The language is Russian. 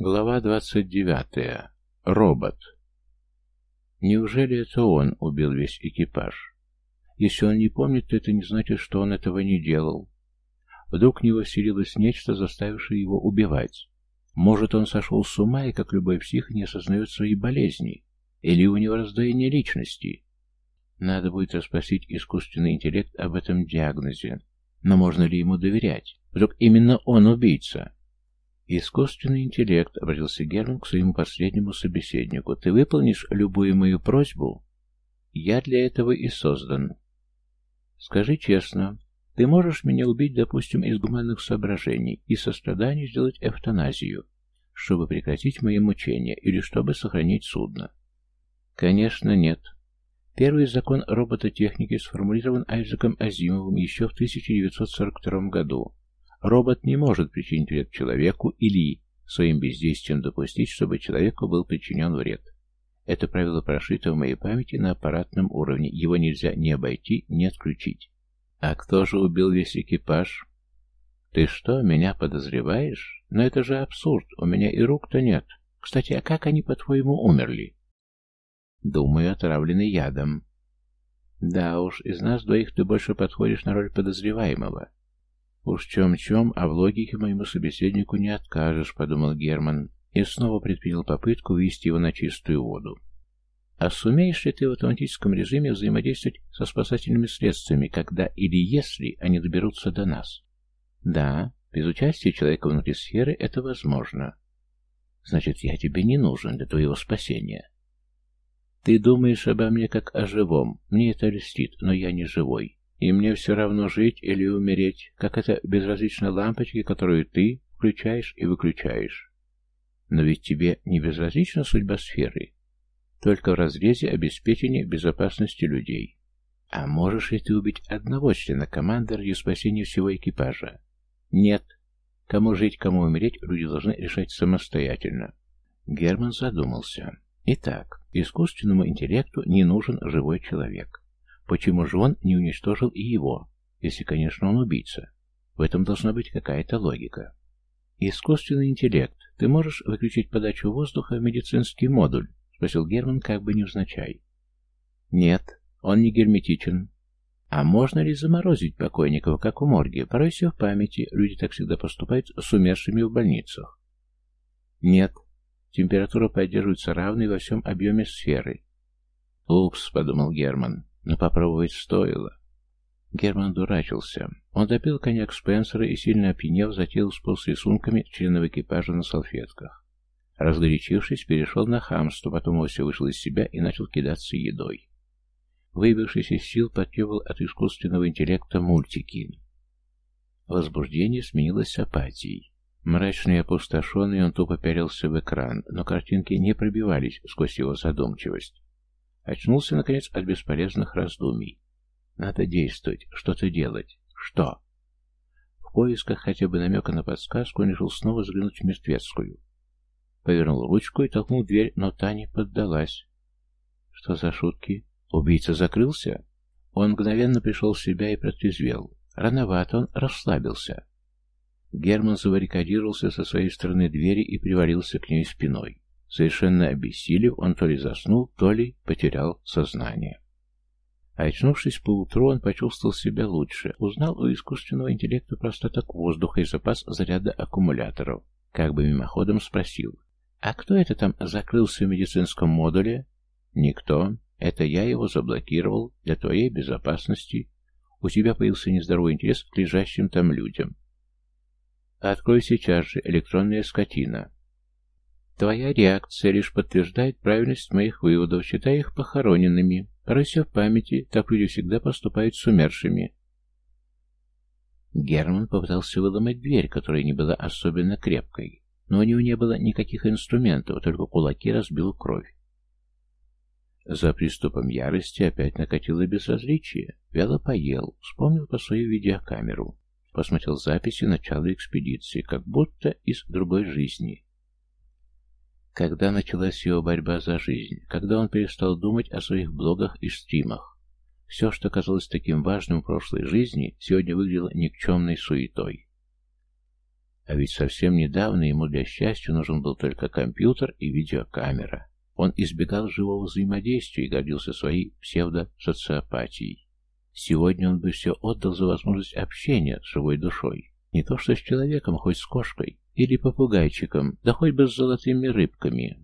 Глава 29. Робот. Неужели это он убил весь экипаж? Если он не помнит, то это не значит, что он этого не делал. Вдруг в него вселилось нечто, заставившее его убивать. Может, он сошел с ума и, как любой псих, не осознает свои болезни? Или у него раздвоение личности? Надо будет расспросить искусственный интеллект об этом диагнозе. Но можно ли ему доверять? Вдруг именно он убийца? «Искусственный интеллект», — обратился Герман к своему последнему собеседнику. «Ты выполнишь любую мою просьбу?» «Я для этого и создан». «Скажи честно, ты можешь меня убить, допустим, из гуманных соображений и состраданий сделать эвтаназию, чтобы прекратить мои мучения или чтобы сохранить судно?» «Конечно, нет». Первый закон робототехники сформулирован Айзеком Азимовым еще в 1942 году Робот не может причинить вред человеку или своим бездействием допустить, чтобы человеку был причинен вред. Это правило прошито в моей памяти на аппаратном уровне, его нельзя ни обойти, ни отключить. А кто же убил весь экипаж? Ты что, меня подозреваешь? Но это же абсурд, у меня и рук-то нет. Кстати, а как они, по-твоему, умерли? Думаю, отравлены ядом. Да уж, из нас двоих ты больше подходишь на роль подозреваемого. «Уж чем-чем, а в логике моему собеседнику не откажешь», — подумал Герман, и снова предпринял попытку вывести его на чистую воду. «А сумеешь ли ты в автоматическом режиме взаимодействовать со спасательными средствами, когда или если они доберутся до нас?» «Да, без участия человека внутри сферы это возможно». «Значит, я тебе не нужен для твоего спасения». «Ты думаешь обо мне как о живом. Мне это льстит, но я не живой. И мне все равно жить или умереть, как это безразлично лампочки, которую ты включаешь и выключаешь. Но ведь тебе не безразлична судьба сферы, только в разрезе обеспечения безопасности людей. А можешь ли ты убить одного члена команды ради спасения всего экипажа? Нет. Кому жить, кому умереть, люди должны решать самостоятельно. Герман задумался. Итак, искусственному интеллекту не нужен живой человек. Почему же он не уничтожил и его, если, конечно, он убийца? В этом должна быть какая-то логика. «Искусственный интеллект. Ты можешь выключить подачу воздуха в медицинский модуль?» — спросил Герман как бы невзначай. «Нет, он не герметичен. А можно ли заморозить покойников, как у морги? Порой все в памяти, люди так всегда поступают с умершими в больницах». «Нет, температура поддерживается равной во всем объеме сферы». «Упс», — подумал Герман, но попробовать стоило. Герман дурачился. Он допил коньяк Спенсера и, сильно опьянев, затеял с рисунками членов экипажа на салфетках. Разгорячившись, перешел на хамство, потом вовсе вышел из себя и начал кидаться едой. Выбившись из сил, потребовал от искусственного интеллекта мультики. Возбуждение сменилось апатией. Мрачный и опустошенный, он тупо пялился в экран, но картинки не пробивались сквозь его задумчивость. Очнулся, наконец, от бесполезных раздумий. Надо действовать, что-то делать. Что? В поисках хотя бы намека на подсказку он решил снова взглянуть в мертвецкую. Повернул ручку и толкнул дверь, но та не поддалась. Что за шутки? Убийца закрылся? Он мгновенно пришел в себя и протрезвел. Рановато он расслабился. Герман забаррикадировался со своей стороны двери и привалился к ней спиной. Совершенно обессилев, он то ли заснул, то ли потерял сознание. очнувшись поутру, он почувствовал себя лучше. Узнал у искусственного интеллекта простоток воздуха и запас заряда аккумуляторов. Как бы мимоходом спросил. «А кто это там закрылся в медицинском модуле?» «Никто. Это я его заблокировал для твоей безопасности. У тебя появился нездоровый интерес к лежащим там людям. Открой сейчас же, электронная скотина. Твоя реакция лишь подтверждает правильность моих выводов, считай их похороненными. Поройся в памяти, так люди всегда поступают с умершими. Герман попытался выломать дверь, которая не была особенно крепкой, но у него не было никаких инструментов, только кулаки разбил кровь. За приступом ярости опять накатило безразличие. Вяло поел, вспомнил по свою видеокамеру, посмотрел записи начала экспедиции, как будто из другой жизни, когда началась его борьба за жизнь, когда он перестал думать о своих блогах и стримах. Все, что казалось таким важным в прошлой жизни, сегодня выглядело никчемной суетой. А ведь совсем недавно ему для счастья нужен был только компьютер и видеокамера. Он избегал живого взаимодействия и гордился своей псевдосоциопатией. Сегодня он бы все отдал за возможность общения с живой душой. Не то что с человеком, хоть с кошкой или попугайчиком, да хоть бы с золотыми рыбками.